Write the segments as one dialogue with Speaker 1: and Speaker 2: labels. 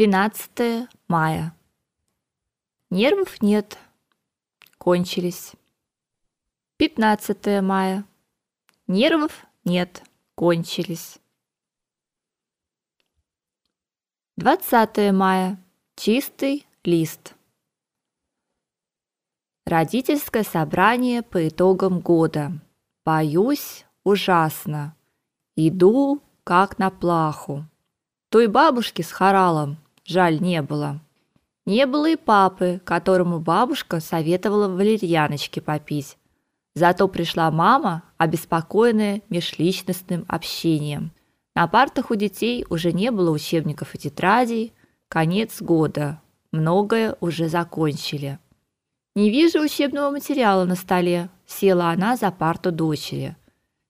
Speaker 1: 12 мая. Нервов нет. Кончились. 15 мая. Нервов нет. Кончились. 20 мая. Чистый лист. Родительское собрание по итогам года. Боюсь ужасно. Иду как на плаху. Той бабушки с хоралом жаль не было. Не было и папы, которому бабушка советовала валерьяночки попить. Зато пришла мама, обеспокоенная межличностным общением. На партах у детей уже не было учебников и тетрадей. Конец года. Многое уже закончили. Не вижу учебного материала на столе, села она за парту дочери.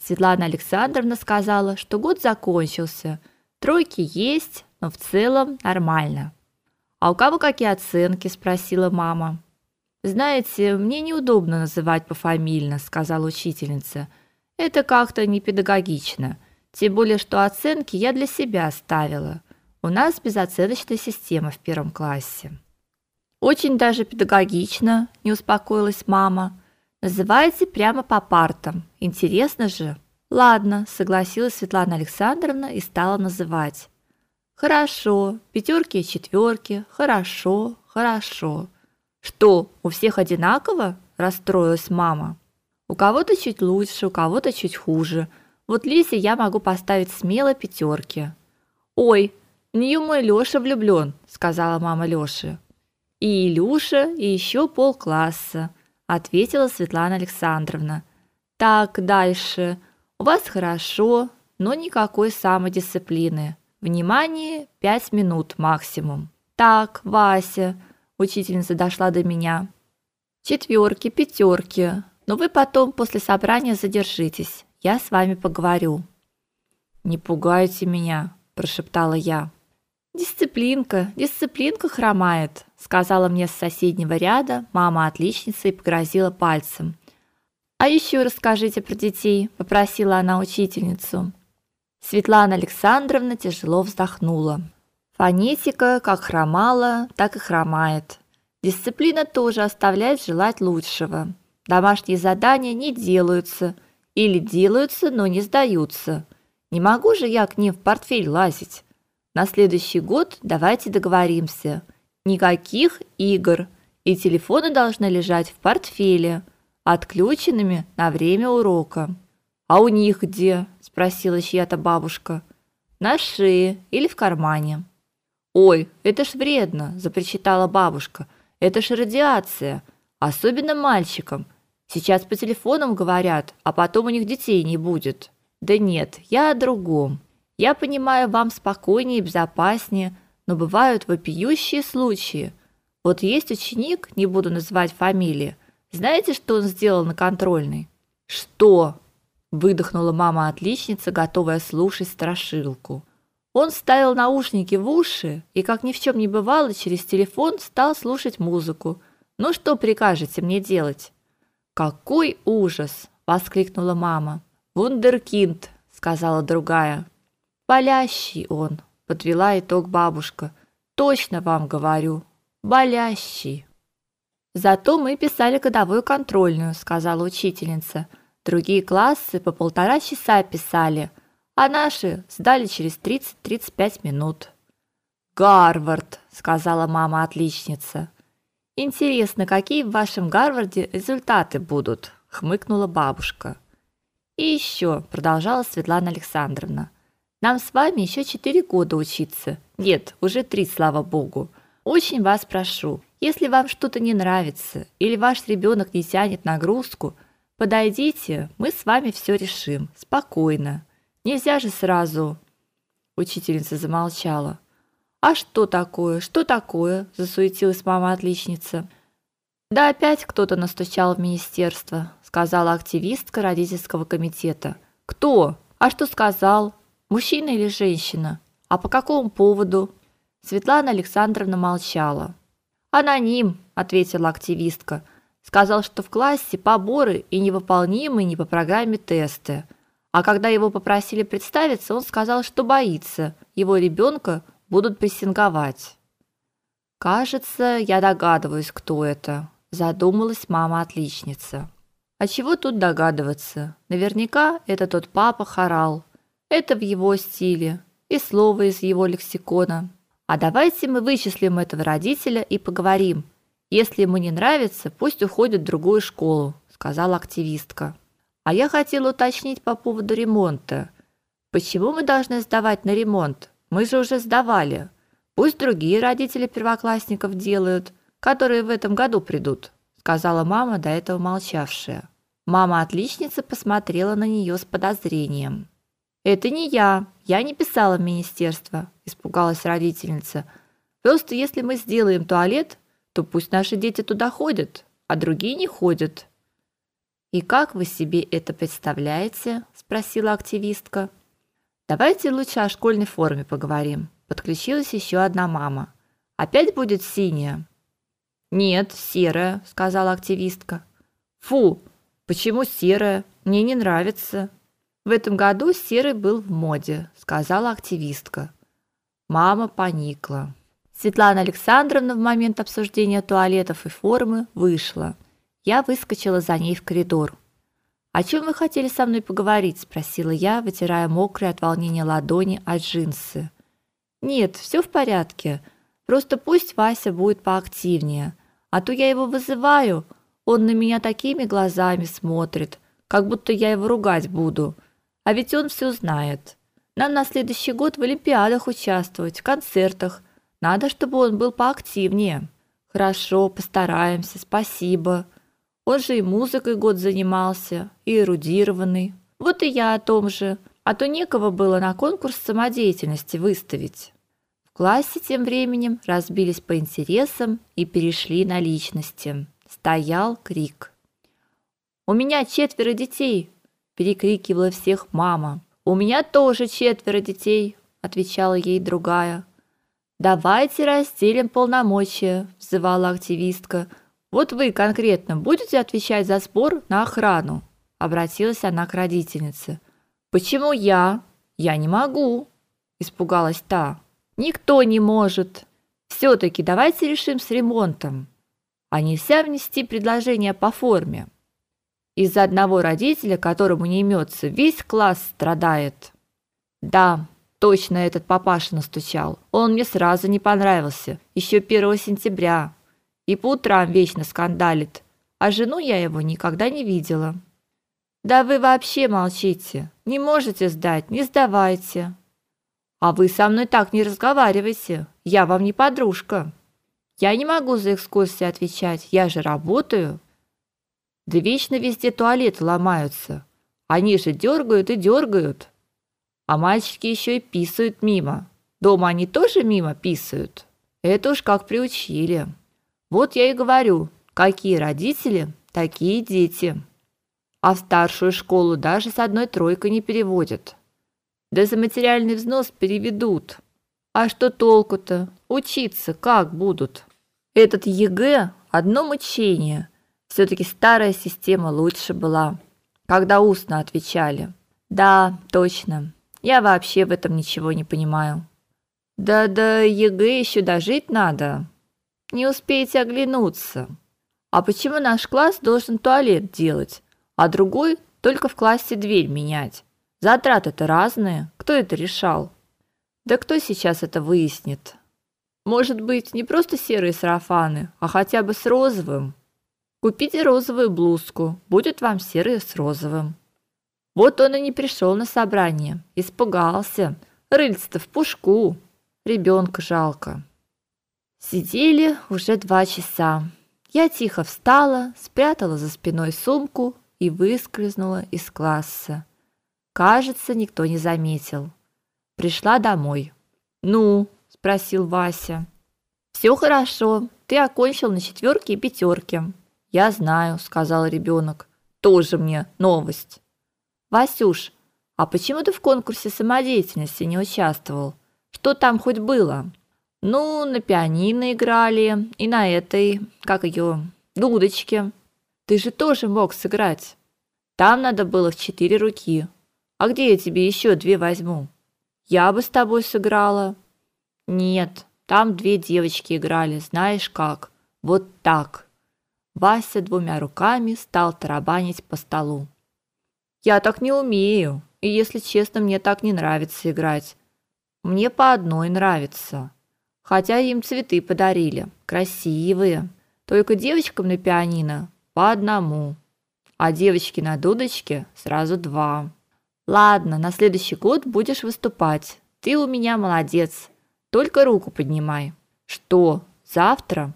Speaker 1: Светлана Александровна сказала, что год закончился. Тройки есть, но в целом нормально. А у кого какие оценки, спросила мама. Знаете, мне неудобно называть пофамильно, сказала учительница. Это как-то не педагогично. Тем более, что оценки я для себя ставила. У нас безоценочная система в первом классе. Очень даже педагогично, не успокоилась мама. Называйте прямо по партам. Интересно же. Ладно, согласилась Светлана Александровна и стала называть. Хорошо, пятерки и четверки, хорошо, хорошо. Что, у всех одинаково? расстроилась мама. У кого-то чуть лучше, у кого-то чуть хуже. Вот Лисе я могу поставить смело пятерки. Ой, в нее мой Лёша влюблён, сказала мама Лёши. И Илюша, и еще полкласса, ответила Светлана Александровна. Так, дальше. У вас хорошо, но никакой самодисциплины. Внимание, пять минут максимум. Так, Вася, учительница дошла до меня. Четверки, пятерки. Но вы потом после собрания задержитесь. Я с вами поговорю. Не пугайте меня, прошептала я. Дисциплинка, дисциплинка хромает, сказала мне с соседнего ряда мама отличница и погрозила пальцем. А еще расскажите про детей, попросила она учительницу. Светлана Александровна тяжело вздохнула. Фонетика как хромала, так и хромает. Дисциплина тоже оставляет желать лучшего. Домашние задания не делаются или делаются, но не сдаются. Не могу же я к ним в портфель лазить. На следующий год давайте договоримся. Никаких игр, и телефоны должны лежать в портфеле, отключенными на время урока. А у них где? спросила чья-то бабушка. На шее или в кармане. Ой, это ж вредно, запричитала бабушка. Это ж радиация, особенно мальчикам. Сейчас по телефонам говорят, а потом у них детей не будет. Да нет, я о другом. Я понимаю, вам спокойнее и безопаснее, но бывают вопиющие случаи. Вот есть ученик, не буду называть фамилии. Знаете, что он сделал на контрольной? Что? Выдохнула мама-отличница, готовая слушать страшилку. Он вставил наушники в уши и, как ни в чем не бывало, через телефон стал слушать музыку. Ну что прикажете мне делать? Какой ужас, воскликнула мама. Вундеркинд, сказала другая. Болящий он, подвела итог бабушка. Точно вам говорю, болящий. Зато мы писали годовую контрольную, сказала учительница. Другие классы по полтора часа писали, а наши сдали через 30-35 минут. Гарвард, сказала мама-отличница. Интересно, какие в вашем Гарварде результаты будут, хмыкнула бабушка. И еще, продолжала Светлана Александровна. Нам с вами еще четыре года учиться. Нет, уже три, слава богу. Очень вас прошу, если вам что-то не нравится или ваш ребенок не тянет нагрузку, Подойдите, мы с вами все решим, спокойно. Нельзя же сразу. Учительница замолчала. А что такое? Что такое? засуетилась мама-отличница. Да опять кто-то настучал в министерство, сказала активистка родительского комитета. Кто? А что сказал? Мужчина или женщина? А по какому поводу? Светлана Александровна молчала. Аноним, ответила активистка. Сказал, что в классе поборы и невыполнимые не по программе тесты. А когда его попросили представиться, он сказал, что боится, его ребенка будут прессинговать. Кажется, я догадываюсь, кто это, задумалась мама-отличница. А чего тут догадываться? Наверняка это тот папа Харал. Это в его стиле и слово из его лексикона. А давайте мы вычислим этого родителя и поговорим. Если ему не нравится, пусть уходит в другую школу, сказала активистка. А я хотела уточнить по поводу ремонта. Почему мы должны сдавать на ремонт? Мы же уже сдавали. Пусть другие родители первоклассников делают, которые в этом году придут, сказала мама, до этого молчавшая. Мама-отличница посмотрела на нее с подозрением. Это не я. Я не писала в министерство, испугалась родительница. Просто если мы сделаем туалет, то пусть наши дети туда ходят, а другие не ходят. И как вы себе это представляете? спросила активистка. Давайте лучше о школьной форме поговорим. Подключилась еще одна мама. Опять будет синяя? Нет, серая, сказала активистка. Фу, почему серая? Мне не нравится. В этом году серый был в моде, сказала активистка. Мама поникла. Светлана Александровна в момент обсуждения туалетов и формы вышла. Я выскочила за ней в коридор. «О чем вы хотели со мной поговорить?» – спросила я, вытирая мокрые от волнения ладони от джинсы. «Нет, все в порядке. Просто пусть Вася будет поактивнее. А то я его вызываю, он на меня такими глазами смотрит, как будто я его ругать буду. А ведь он все знает. Нам на следующий год в олимпиадах участвовать, в концертах. Надо, чтобы он был поактивнее. Хорошо, постараемся. Спасибо. Он же и музыкой год занимался, и эрудированный. Вот и я о том же. А то некого было на конкурс самодеятельности выставить. В классе тем временем разбились по интересам и перешли на личности. Стоял крик. У меня четверо детей, перекрикивала всех мама. У меня тоже четверо детей, отвечала ей другая. Давайте разделим полномочия, взывала активистка. Вот вы конкретно будете отвечать за спор на охрану, обратилась она к родительнице. Почему я? Я не могу, испугалась та. Никто не может. все таки давайте решим с ремонтом. А нельзя внести предложение по форме. Из-за одного родителя, которому не имется, весь класс страдает. Да, точно этот папаша настучал. Он мне сразу не понравился, еще 1 сентября. И по утрам вечно скандалит. А жену я его никогда не видела. Да вы вообще молчите. Не можете сдать, не сдавайте. А вы со мной так не разговаривайте. Я вам не подружка. Я не могу за экскурсии отвечать. Я же работаю. Да вечно везде туалеты ломаются. Они же дергают и дергают. А мальчики еще и писают мимо. Дома они тоже мимо писают. Это уж как приучили. Вот я и говорю, какие родители, такие дети. А в старшую школу даже с одной тройкой не переводят. Да за материальный взнос переведут. А что толку-то? Учиться как будут? Этот ЕГЭ одно мучение – все таки старая система лучше была, когда устно отвечали. Да, точно. Я вообще в этом ничего не понимаю. Да да ЕГЭ еще дожить надо. Не успеете оглянуться. А почему наш класс должен туалет делать, а другой только в классе дверь менять? Затраты-то разные. Кто это решал? Да кто сейчас это выяснит? Может быть, не просто серые сарафаны, а хотя бы с розовым? Купите розовую блузку, будет вам серый с розовым. Вот он и не пришел на собрание, испугался. Рыльце-то в пушку. Ребенка жалко. Сидели уже два часа. Я тихо встала, спрятала за спиной сумку и выскользнула из класса. Кажется, никто не заметил. Пришла домой. "Ну?" спросил Вася. «Все хорошо. ты окончил на четверке и пятерке. Я знаю, сказал ребенок. Тоже мне новость. Васюш, а почему ты в конкурсе самодеятельности не участвовал? Что там хоть было? Ну, на пианино играли и на этой, как ее, дудочке. Ты же тоже мог сыграть. Там надо было в четыре руки. А где я тебе еще две возьму? Я бы с тобой сыграла. Нет, там две девочки играли, знаешь как? Вот так. Вася двумя руками стал тарабанить по столу. Я так не умею, и если честно, мне так не нравится играть. Мне по одной нравится. Хотя им цветы подарили, красивые. Только девочкам на пианино по одному, а девочки на дудочке сразу два. Ладно, на следующий год будешь выступать. Ты у меня молодец. Только руку поднимай. Что? Завтра?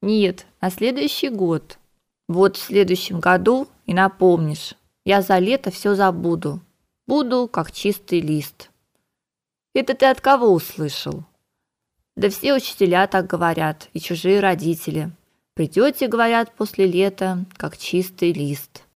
Speaker 1: Нет, на следующий год. Вот в следующем году и напомнишь. Я за лето все забуду. Буду как чистый лист. Это ты от кого услышал? Да все учителя так говорят, и чужие родители. Придете, говорят, после лета, как чистый лист.